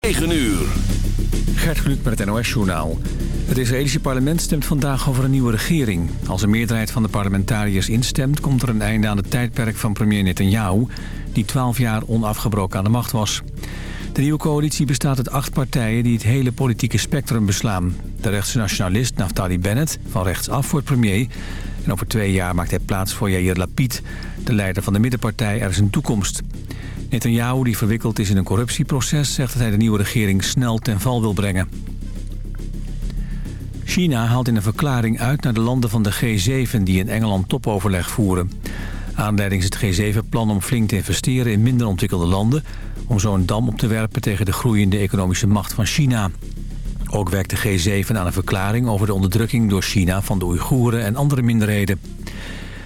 9 uur. Gert Kluk met het NOS-journaal. Het Israëlische parlement stemt vandaag over een nieuwe regering. Als een meerderheid van de parlementariërs instemt... komt er een einde aan het tijdperk van premier Netanyahu... die 12 jaar onafgebroken aan de macht was. De nieuwe coalitie bestaat uit acht partijen... die het hele politieke spectrum beslaan. De rechtse nationalist Naftali Bennett, van rechtsaf, wordt premier... en over twee jaar maakt hij plaats voor Yair Lapid... de leider van de middenpartij Er is een toekomst... Netanyahu, die verwikkeld is in een corruptieproces... zegt dat hij de nieuwe regering snel ten val wil brengen. China haalt in een verklaring uit naar de landen van de G7... die in Engeland topoverleg voeren. Aanleiding is het G7-plan om flink te investeren in minder ontwikkelde landen... om zo een dam op te werpen tegen de groeiende economische macht van China. Ook werkt de G7 aan een verklaring over de onderdrukking door China... van de Oeigoeren en andere minderheden.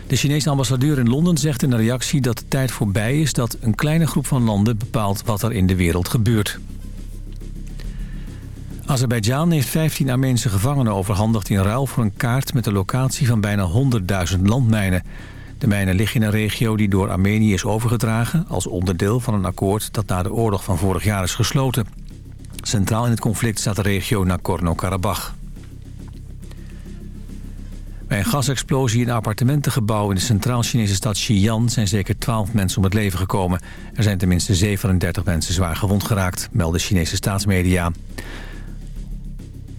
De Chinese ambassadeur in Londen zegt in een reactie dat de tijd voorbij is... dat een kleine groep van landen bepaalt wat er in de wereld gebeurt. Azerbeidzjan heeft 15 Armeense gevangenen overhandigd in ruil voor een kaart... met de locatie van bijna 100.000 landmijnen. De mijnen liggen in een regio die door Armenië is overgedragen... als onderdeel van een akkoord dat na de oorlog van vorig jaar is gesloten. Centraal in het conflict staat de regio Nagorno-Karabakh. Bij een gasexplosie in een appartementengebouw in de centraal-Chinese stad Xi'an zijn zeker 12 mensen om het leven gekomen. Er zijn tenminste 37 mensen zwaar gewond geraakt, melden Chinese staatsmedia.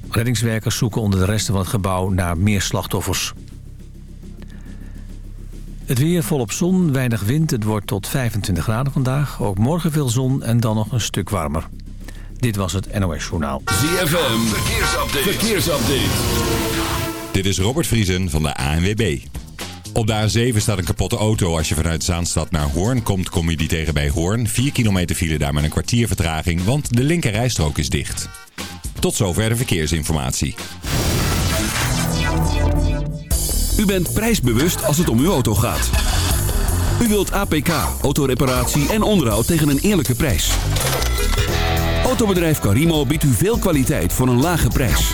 Reddingswerkers zoeken onder de resten van het gebouw naar meer slachtoffers. Het weer volop zon, weinig wind. Het wordt tot 25 graden vandaag. Ook morgen veel zon en dan nog een stuk warmer. Dit was het NOS Journaal. ZFM, verkeersupdate. Dit is Robert Vriesen van de ANWB. Op de A7 staat een kapotte auto. Als je vanuit Zaanstad naar Hoorn komt, kom je die tegen bij Hoorn. 4 kilometer file daar met een kwartier vertraging, want de linkerrijstrook is dicht. Tot zover de verkeersinformatie. U bent prijsbewust als het om uw auto gaat. U wilt APK, autoreparatie en onderhoud tegen een eerlijke prijs. Autobedrijf Carimo biedt u veel kwaliteit voor een lage prijs.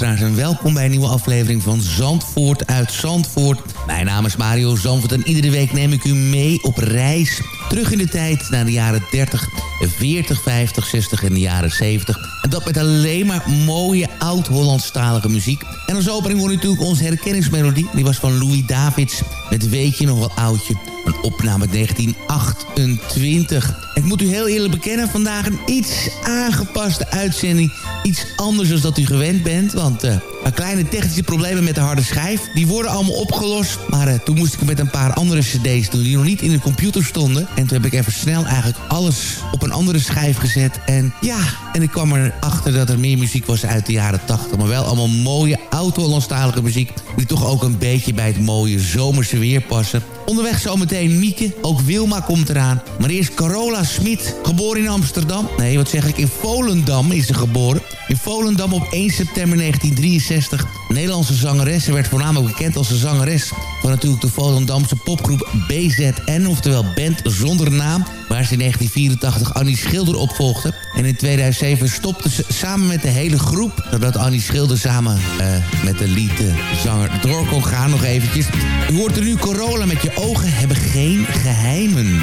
luisteraars en welkom bij een nieuwe aflevering van Zandvoort uit Zandvoort. Mijn naam is Mario Zandvoort en iedere week neem ik u mee op reis. Terug in de tijd naar de jaren 30, 40, 50, 60 en de jaren 70. En dat met alleen maar mooie oud-Hollandstalige muziek. En als opening hoor natuurlijk onze herkenningsmelodie. Die was van Louis Davids met Weet je nog wel oudje. Een opname uit 1928. Ik moet u heel eerlijk bekennen, vandaag een iets aangepaste uitzending. Iets anders dan dat u gewend bent, want... eh kleine technische problemen met de harde schijf. Die worden allemaal opgelost. Maar eh, toen moest ik met een paar andere cd's doen die nog niet in de computer stonden. En toen heb ik even snel eigenlijk alles op een andere schijf gezet. En ja, en ik kwam erachter dat er meer muziek was uit de jaren 80. Maar wel allemaal mooie oud-Hollandstalige muziek. Die toch ook een beetje bij het mooie zomerse weer passen. Onderweg zometeen Mieke. Ook Wilma komt eraan. Maar eerst Carola Smit. Geboren in Amsterdam. Nee, wat zeg ik? In Volendam is ze geboren. In Volendam op 1 september 1963. Nederlandse zangeres. Ze werd voornamelijk bekend als de zangeres van natuurlijk de Volendamse popgroep BZN. Oftewel Band Zonder Naam. Waar ze in 1984 Annie Schilder opvolgde. En in 2007 stopte ze samen met de hele groep. Zodat Annie Schilder samen uh, met de liedzanger door kon gaan nog eventjes. U hoort er nu Corolla met je ogen hebben geen geheimen.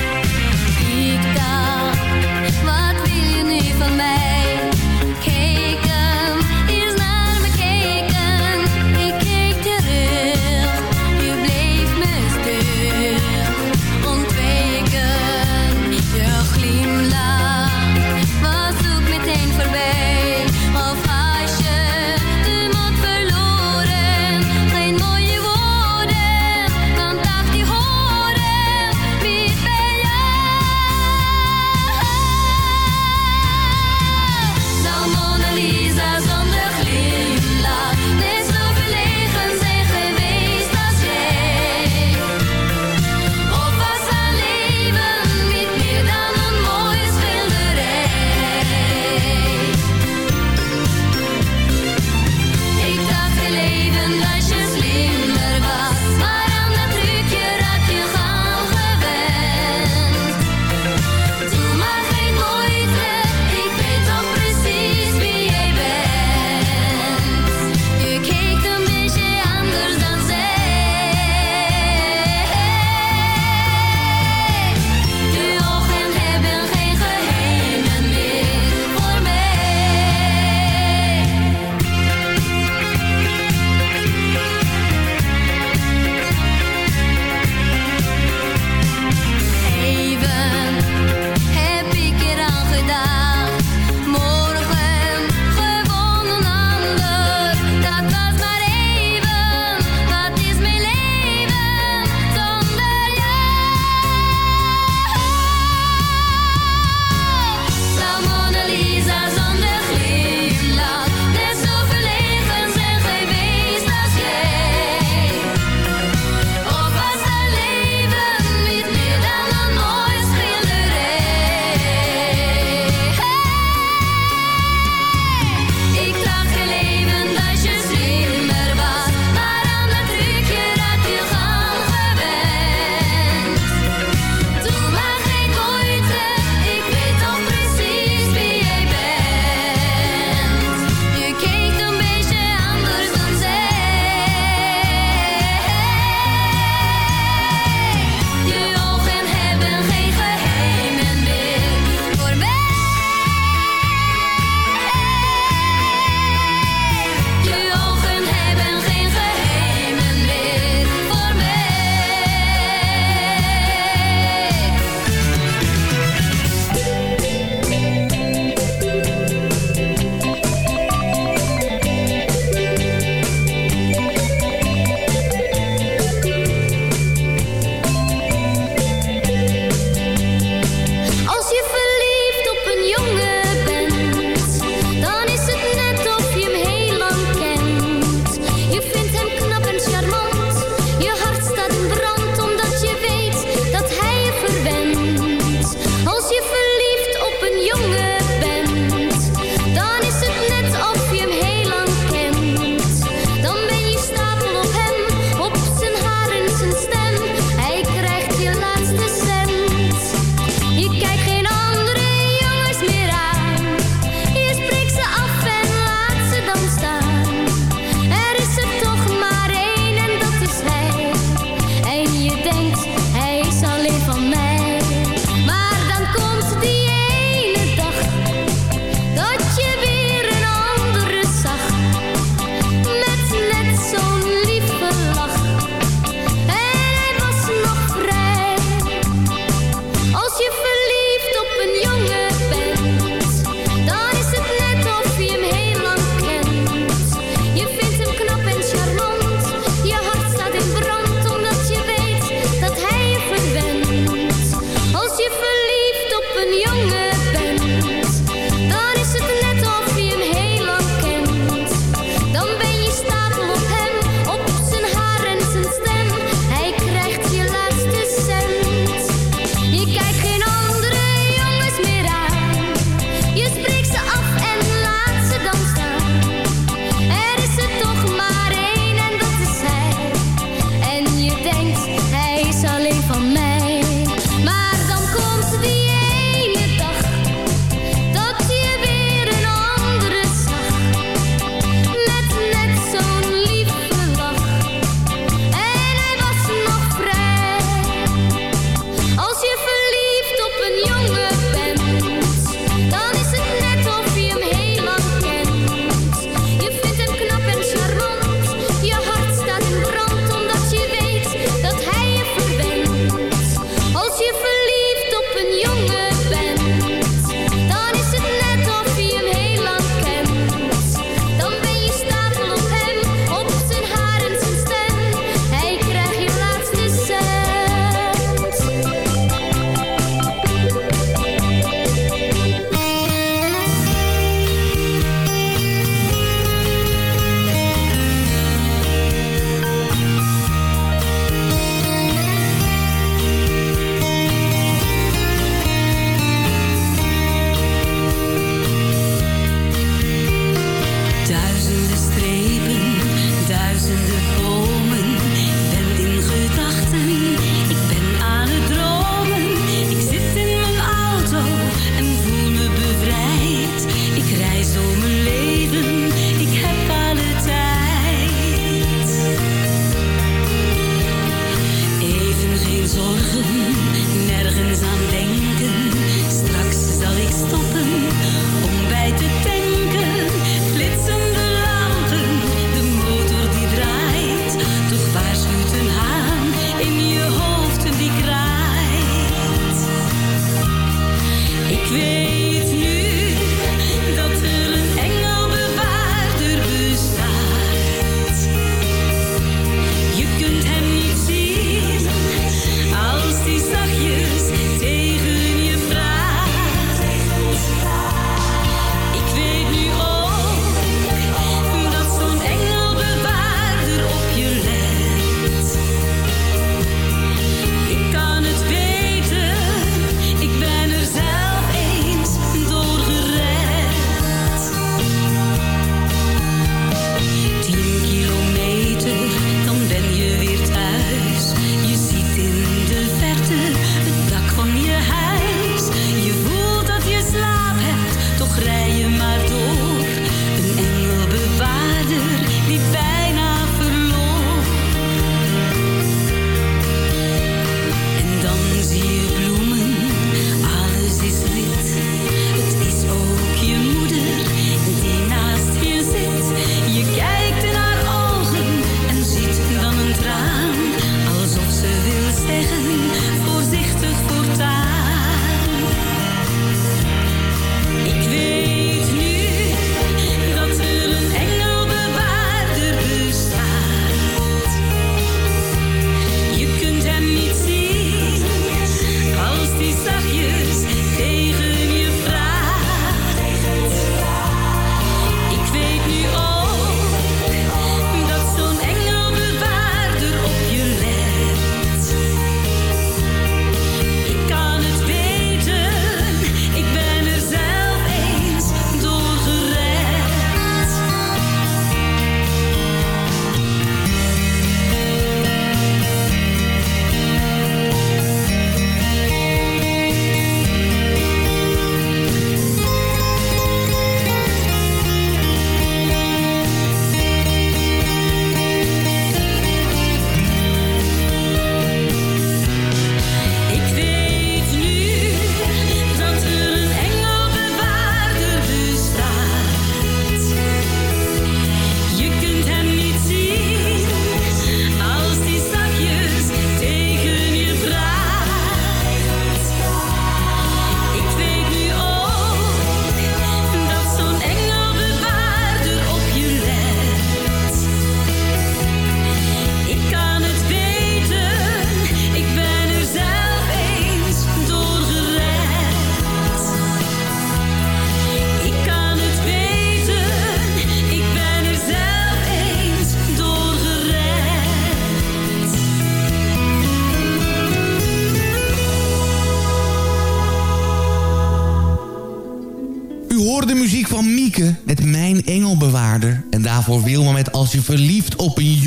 Daarvoor Wilma met Als je verliefd op een.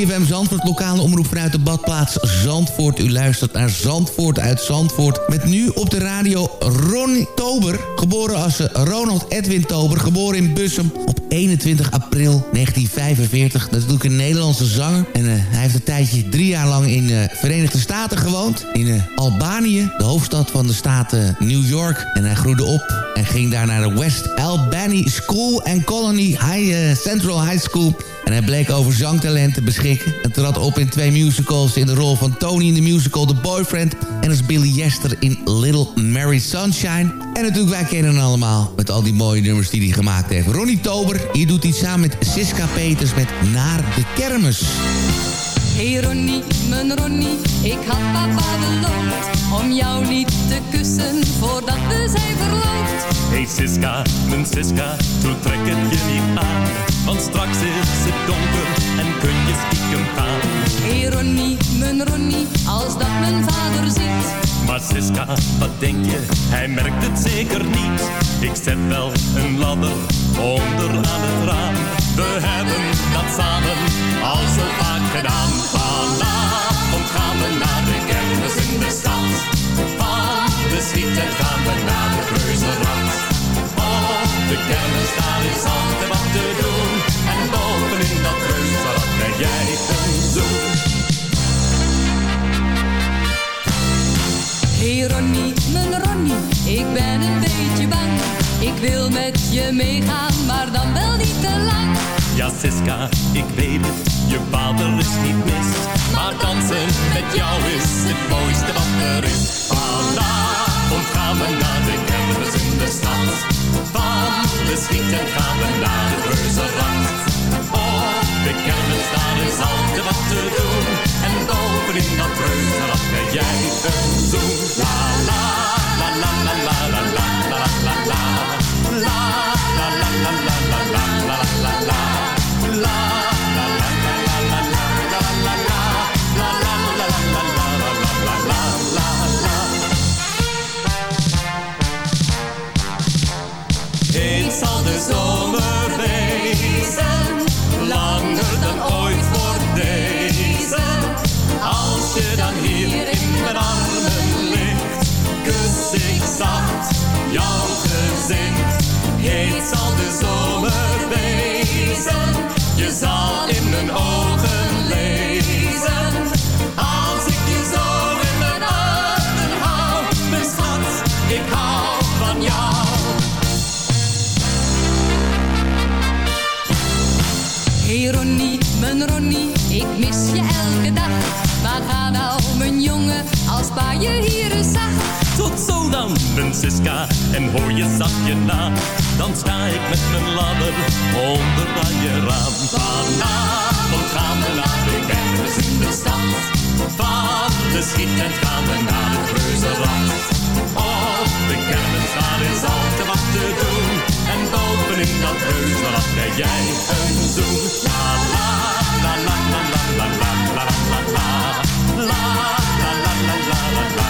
CFM Zandvoort, lokale omroep vanuit de badplaats Zandvoort. U luistert naar Zandvoort uit Zandvoort. Met nu op de radio Ronnie Tober. Geboren als eh, Ronald Edwin Tober. Geboren in Bussum op 21 april 1945. Dat is natuurlijk een Nederlandse zanger. En uh, hij heeft een tijdje drie jaar lang in de uh, Verenigde Staten gewoond. In Albanië, de hoofdstad van de staat New York. En hij groeide op en ging daar naar de West Albany School and Colony High, Central High School... En hij bleek over zangtalent te beschikken. En trad op in twee musicals in de rol van Tony in de musical The Boyfriend. En als Billy Jester in Little Mary Sunshine. En natuurlijk, wij kennen hem allemaal met al die mooie nummers die hij gemaakt heeft. Ronnie Tober, hier doet hij samen met Siska Peters met Naar de Kermis. Hey Ronnie, mijn Ronnie, ik had papa beloofd Om jou niet te kussen voordat we zijn verloofd. Hey Siska, mijn Siska, doe trek het je niet aan Want straks is het donker en kun je stiekem gaan. Hey Ronnie, mijn Ronnie, als dat mijn vader ziet Maar Siska, wat denk je, hij merkt het zeker niet. Ik zet wel een ladder onder aan het raam We hebben dat samen al zo vaak gedaan Vanavond gaan we naar de kermis in de stad. Van de schieten gaan we naar de reuzenrad. Op de kermis daar is altijd wil met je meegaan, maar dan wel niet te lang. Ja, Siska, ik weet het, je vader is niet mis. Maar dansen met jou is het mooiste wat er is. Vanavond gaan we naar de en hoor je zachtje na. Dan sta ik met mijn ladder onder aan je raam. Vanavond gaan we naar de kermis in de stad. Van de schieten gaan we naar het reuzenrad. Op de kermis daar is altijd wat te doen. En bovenin dat reuzenrad krijg jij een zoen. La la la la la la la la. La la la la la la la la la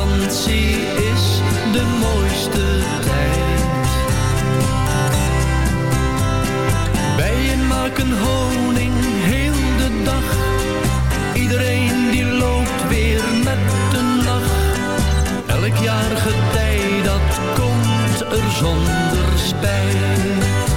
vakantie is de mooiste tijd. Bijen maken honing heel de dag. Iedereen die loopt weer met een lach. Elk jaar getij dat komt er zonder spijt.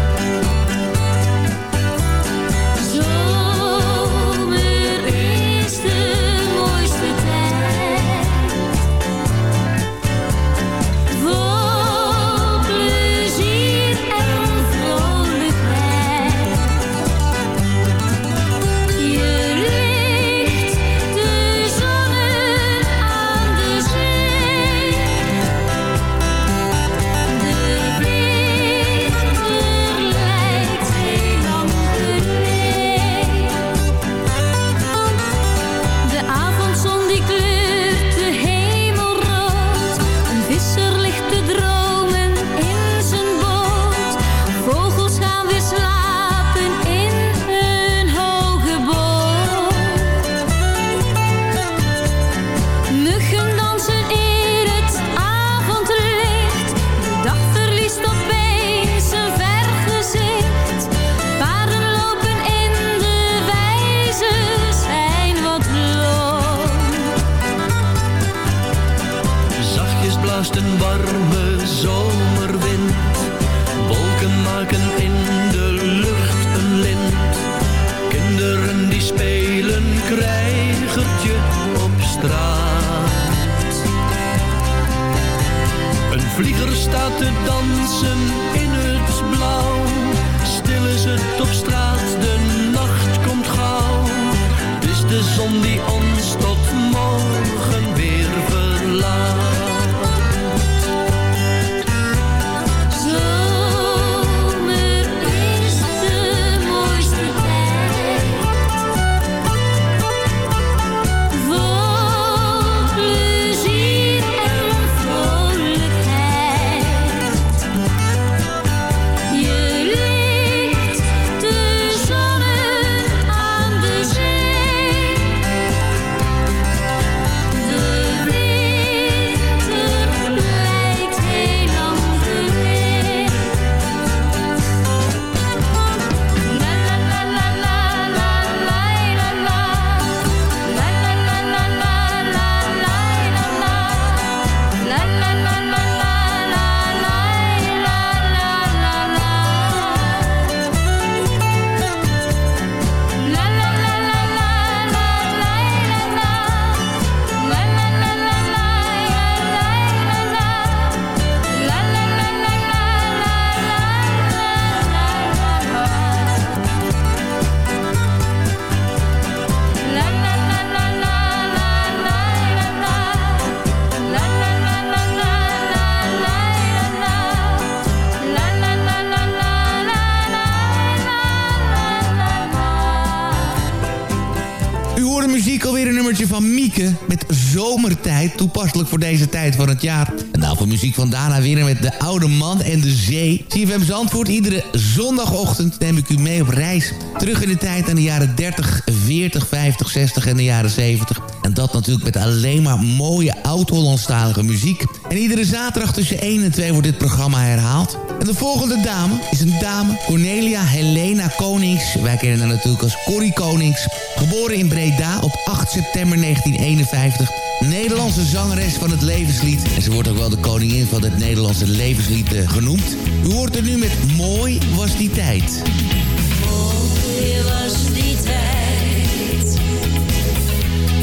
Voor deze tijd van het jaar. En nou voor muziek van Dana weer met De Oude Man en de Zee. CFM Zandvoort, iedere zondagochtend neem ik u mee op reis. Terug in de tijd aan de jaren 30, 40, 50, 60 en de jaren 70. En dat natuurlijk met alleen maar mooie oud-Hollandstalige muziek. En iedere zaterdag tussen 1 en 2 wordt dit programma herhaald. En de volgende dame is een dame, Cornelia Helena Konings. Wij kennen haar natuurlijk als Corrie Konings. Geboren in Breda op 8 september 1951. Nederlandse zangeres van het levenslied. En ze wordt ook wel de koningin van het Nederlandse levenslied eh, genoemd. U hoort er nu met Mooi was die tijd.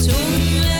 Toen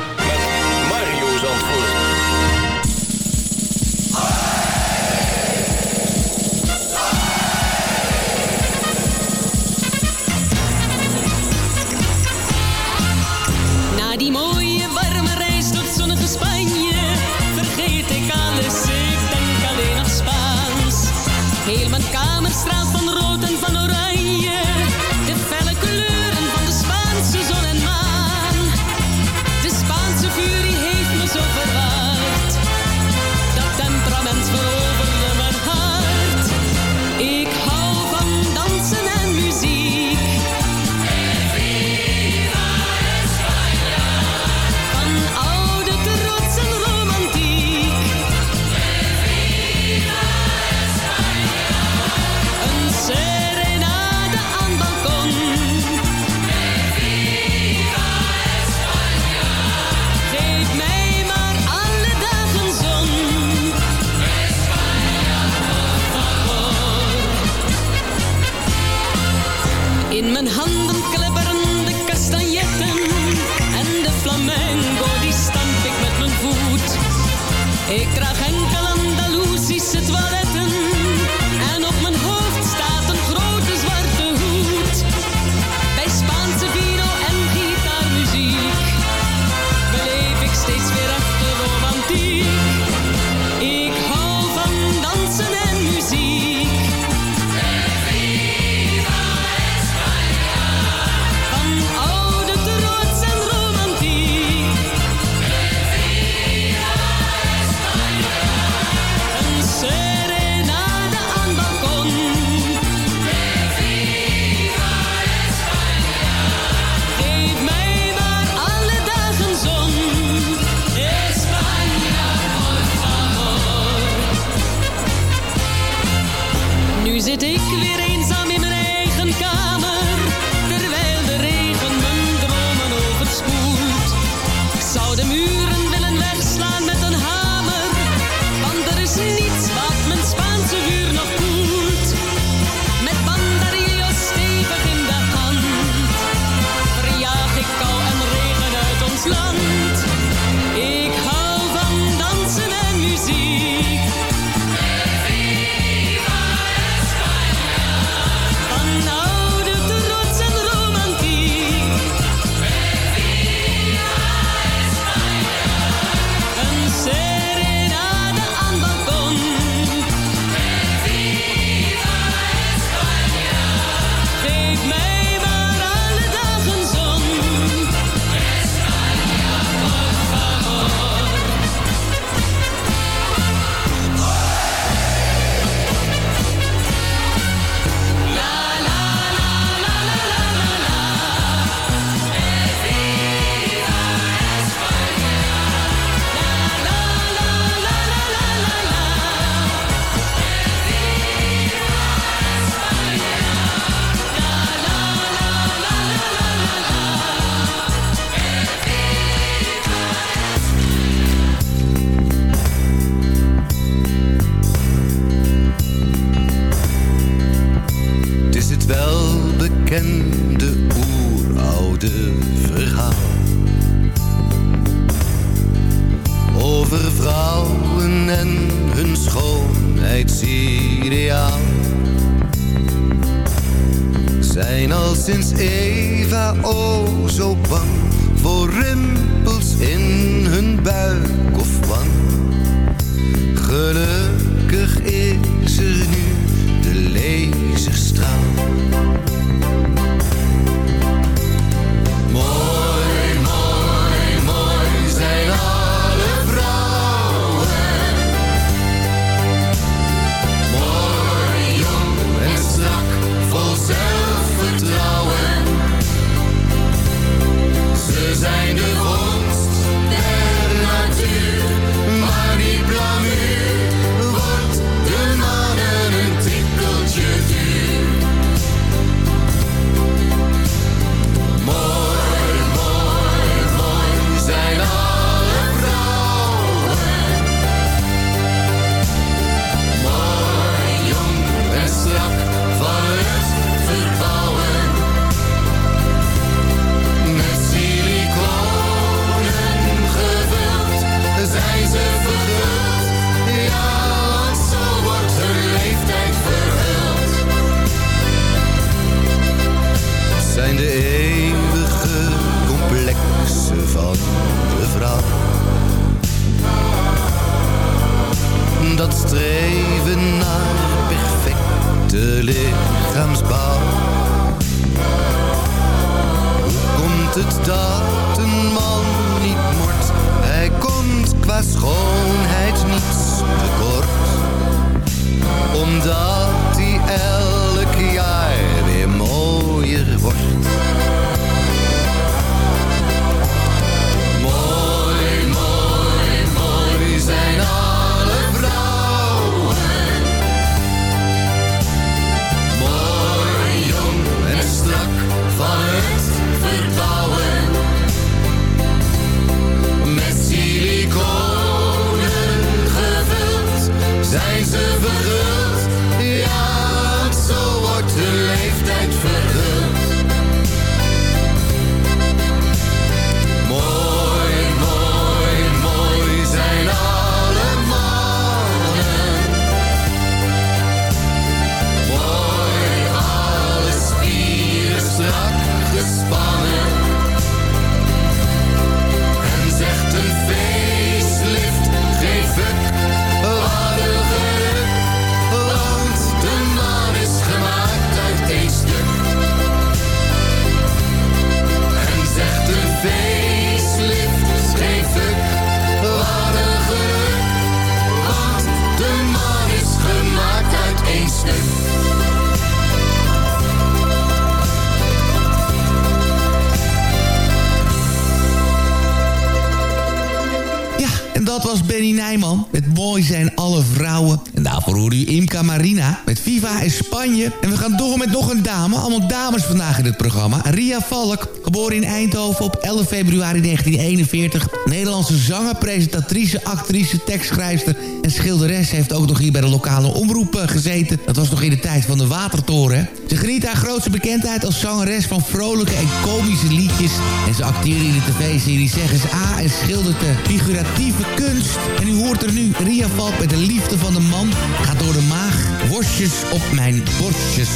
Valk, geboren in Eindhoven op 11 februari 1941. Nederlandse zanger, presentatrice, actrice, tekstschrijfster en schilderes... heeft ook nog hier bij de lokale omroep eh, gezeten. Dat was nog in de tijd van de Watertoren. Ze geniet haar grootste bekendheid als zangeres van vrolijke en komische liedjes. En ze acteerde in de tv-serie Zeg eens A en schilderde figuratieve kunst. En u hoort er nu Ria Valk met de liefde van de man. Gaat door de maag, worstjes op mijn borstjes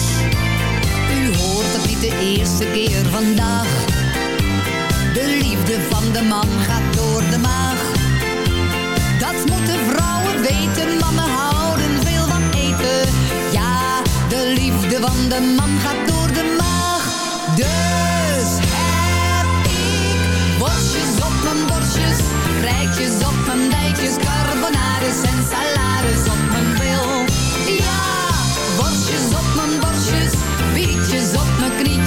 de eerste keer vandaag. De liefde van de man gaat door de maag. Dat moeten vrouwen weten, mannen houden veel van eten. Ja, de liefde van de man gaat door de maag. Dus heb ik borstjes op mijn borstjes, rijtjes op mijn dijkjes, carbonades en salades op mijn wil. Ja. is op mijn.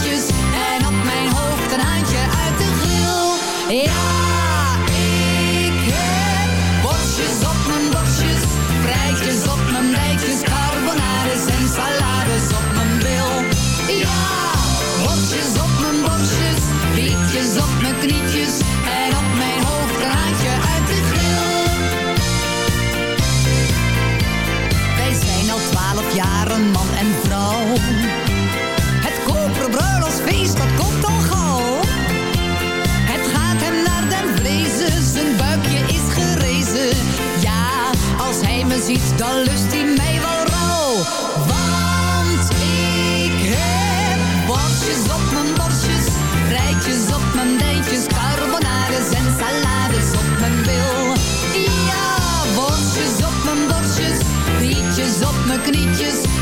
knietjes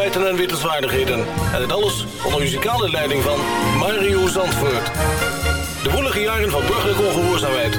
feiten en wittelswaardigheden. En het alles onder muzikale leiding van Mario Zandvoort. De woelige jaren van burgerlijke ongehoorzaamheid,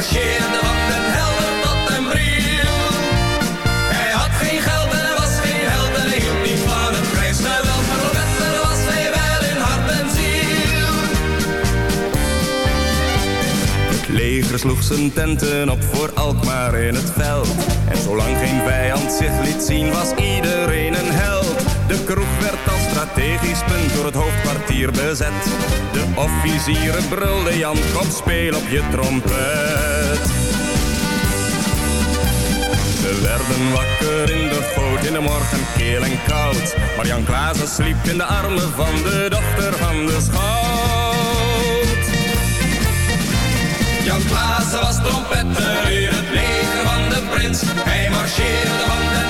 marcheerde van den helder tot den bril. Hij had geen geld en hij was geen held en hij hield niet van het prijsgeweld. Maar was hij wel in hart en ziel. Het leger sloeg zijn tenten op voor Alkmaar in het veld. En zolang geen vijand zich liet zien was iedereen een held. De kroeg werd strategisch punt door het hoofdkwartier bezet. De officieren brulden Jan, kom speel op je trompet. Ze werden wakker in de goot in de morgen keel en koud. Maar Jan Klaassen sliep in de armen van de dochter van de schout. Jan Klaassen was trompetter in het leger van de prins. Hij marcheerde van den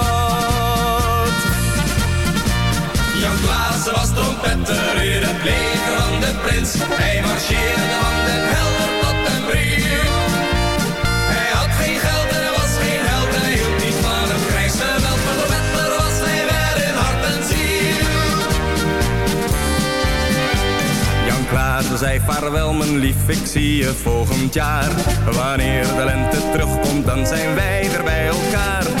Was trompetter in het leger van de prins. Hij marcheerde van den helder tot den bril. Hij had geen geld en hij was geen held hij hield niet van een krijgsgeweld. Maar trompetter was hij wel in hart en ziel. Jan Klaassen zei vaarwel mijn lief, ik zie je volgend jaar. Wanneer de lente terugkomt, dan zijn wij weer bij elkaar.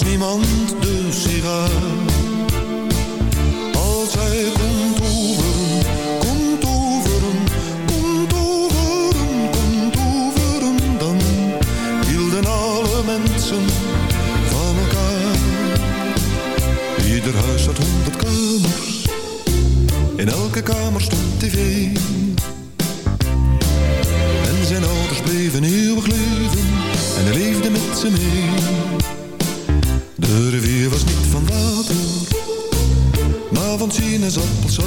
Was niemand de sigaar. Als hij kon toveren, kon toveren, kon toveren, kon toveren, dan hielden alle mensen van elkaar. Ieder huis had honderd kamers. In elke kamer stond tv. En zijn ouders bleven eeuwig leven. En hij leefde met ze mee. De rivier was niet van water. Maar van sinaasappelsap.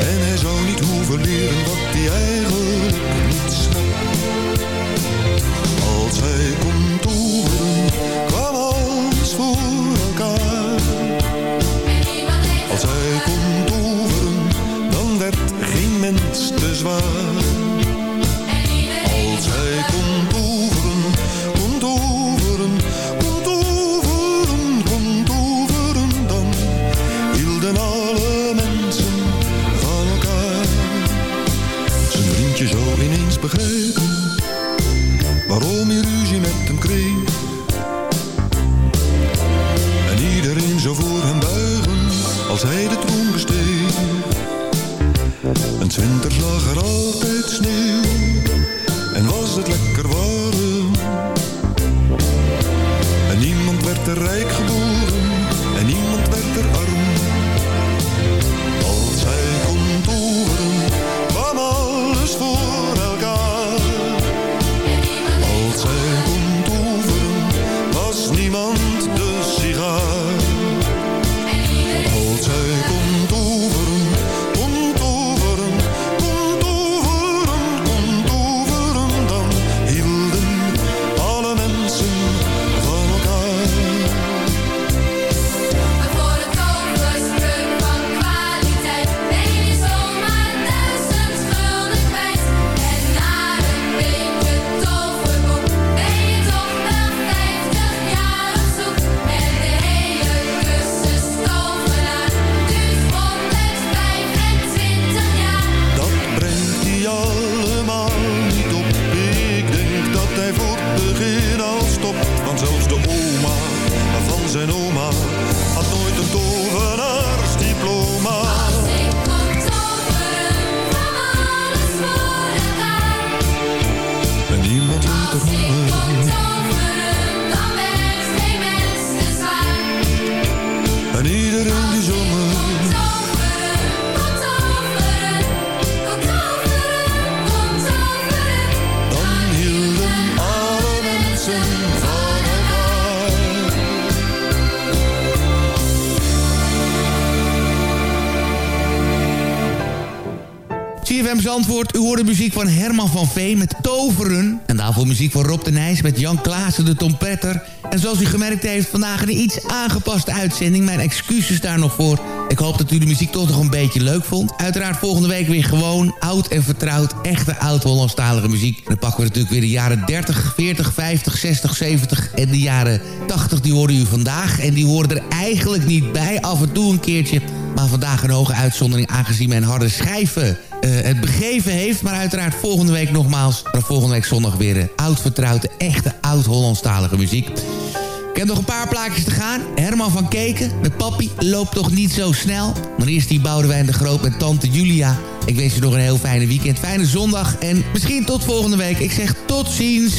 En hij zou leren wat hij eigenlijk niet snapt. Als hij kon toveren, kwam alles voor elkaar. Als hij kon toveren, dan werd geen mens te zwaar. U hoorde muziek van Herman van Veen met Toveren. En daarvoor muziek van Rob de Nijs met Jan Klaassen de trompetter. En zoals u gemerkt heeft, vandaag een iets aangepaste uitzending. Mijn excuses daar nog voor. Ik hoop dat u de muziek toch nog een beetje leuk vond. Uiteraard volgende week weer gewoon oud en vertrouwd, echte oud-Hollandstalige muziek. En dan pakken we natuurlijk weer de jaren 30, 40, 50, 60, 70 en de jaren 80. Die hoorden u vandaag en die hoorden er eigenlijk niet bij. Af en toe een keertje. Maar vandaag een hoge uitzondering aangezien mijn harde schijven eh, het begeven heeft. Maar uiteraard volgende week nogmaals. Maar volgende week zondag weer een oud vertrouwde, echte oud-Hollandstalige muziek. Ik heb nog een paar plaatjes te gaan. Herman van Keken met papi loopt toch niet zo snel. Maar eerst die Boudewijn de Groot met tante Julia. Ik wens je nog een heel fijne weekend, fijne zondag. En misschien tot volgende week. Ik zeg tot ziens.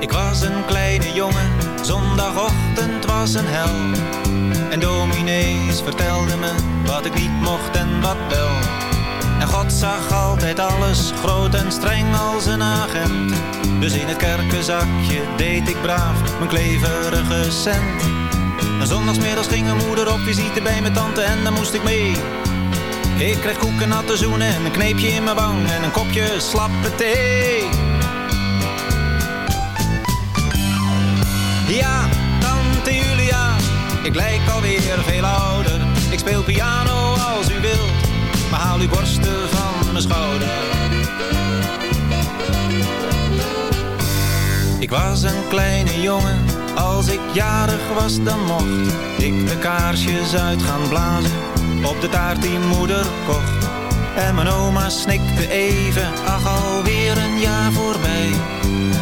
Ik was een kleine jongen, zondagochtend was een hel. En dominees vertelde me wat ik niet mocht en wat wel. En God zag altijd alles, groot en streng als een agent. Dus in het kerkenzakje deed ik braaf mijn kleverige cent. En zondagsmiddags ging mijn moeder op visite bij mijn tante en daar moest ik mee. Ik kreeg koeken, natte zoenen en een kneepje in mijn wang en een kopje slappe thee. Ja, ik lijk alweer veel ouder. Ik speel piano als u wilt, maar haal uw borsten van mijn schouder. Ik was een kleine jongen, als ik jarig was dan mocht ik de kaarsjes uit gaan blazen op de taart die moeder kocht. En mijn oma snikte even, ach alweer een jaar voorbij.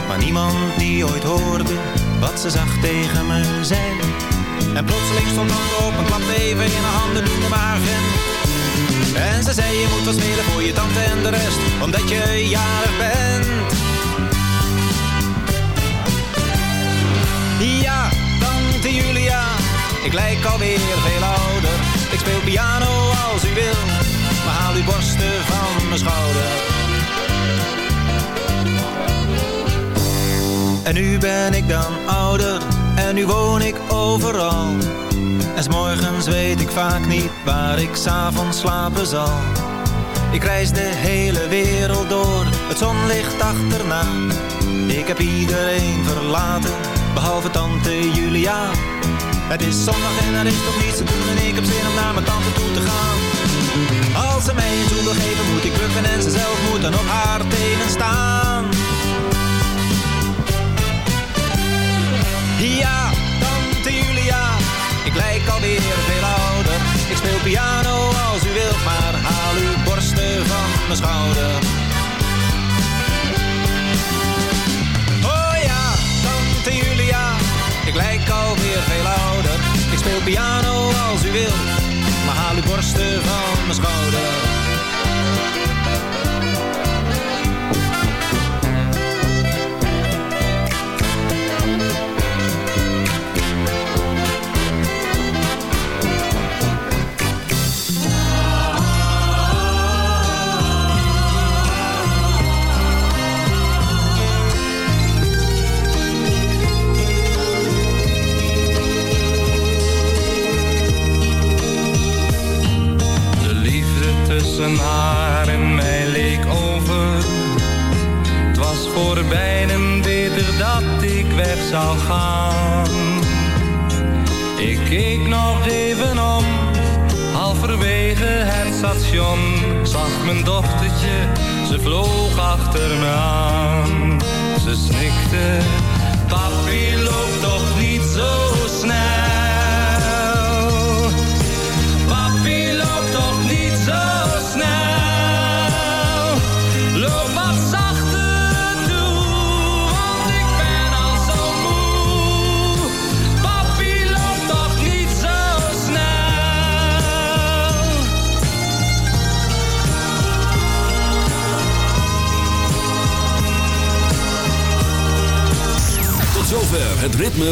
Maar niemand die ooit hoorde wat ze zag tegen me zei. En plotseling stond tante op en klapte even in haar handen in de magen. En ze zei je moet wat spelen voor je tante en de rest, omdat je jarig bent. Ja, tante Julia, ik lijk alweer veel ouder. Ik speel piano als u wil, maar haal uw borsten van mijn schouder. En nu ben ik dan ouder en nu woon ik overal. En morgens weet ik vaak niet waar ik s'avonds slapen zal. Ik reis de hele wereld door, het zonlicht achterna. Ik heb iedereen verlaten, behalve tante Julia. Het is zondag en er is toch niets te doen en ik heb zin om naar mijn tante toe te gaan. Als ze mij een zoen wil geven moet ik bukken en ze zelf moeten op haar tenen staan. Ja, tante Julia, ik lijk alweer veel ouder. Ik speel piano als u wilt,